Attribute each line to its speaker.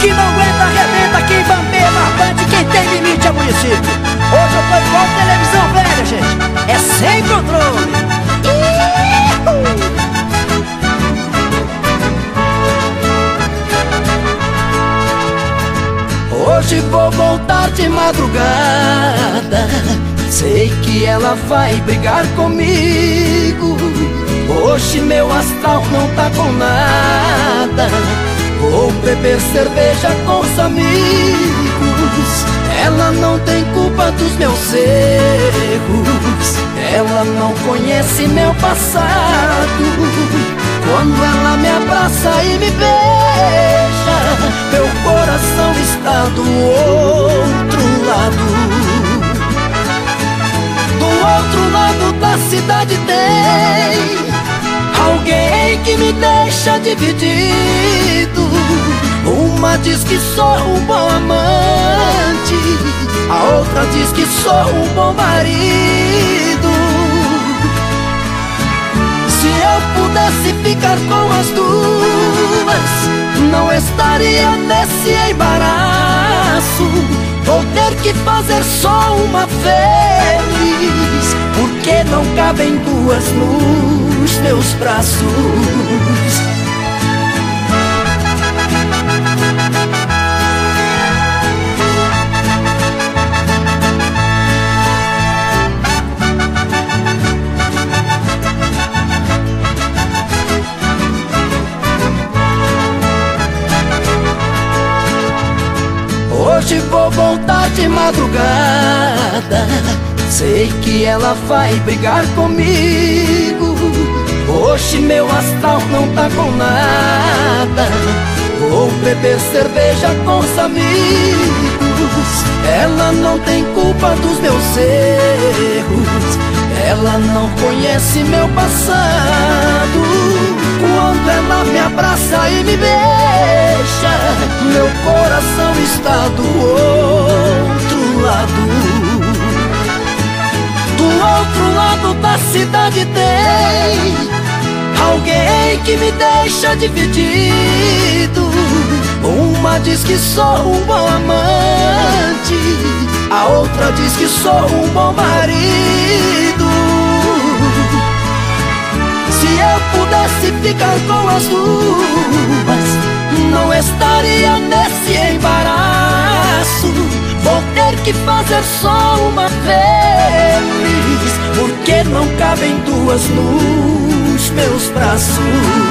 Speaker 1: Que não aguenta, arrebenta, quem bambeia, barbante, quem tem limite é município. Hoje eu tô igual televisão velha, gente. É sem controle. Hoje vou voltar de madrugada. Sei que ela vai brigar comigo. Hoje meu astral não tá com nada. Vou beber cerveja com os amigos. Ela não tem culpa dos meus erros. Ela não conhece meu passado. Quando ela me abraça e me beija Meu coração está do outro lado. Do outro lado da cidade tem Alguém que me deixa dividido Uma diz que sou um bom amante A outra diz que sou um bom marido Se eu pudesse ficar com as duas Não estaria nesse embaraço Vou ter que fazer só uma feliz Porque não cabem duas nos teus braços. Hoje vou voltar de madrugada. Sei que ela vai brigar comigo. Hoje meu astral não tá com nada Vou beber cerveja com os amigos Ela não tem culpa dos meus erros Ela não conhece meu passado Quando ela me abraça e me beija Meu coração está do outro lado. Do outro lado da cidade tem Alguém que me deixa dividido. Uma diz que sou um bom amante A outra diz que sou um bom marido. Se eu pudesse ficar com as duas fazer só uma feliz Porque não cabem duas nus meus braços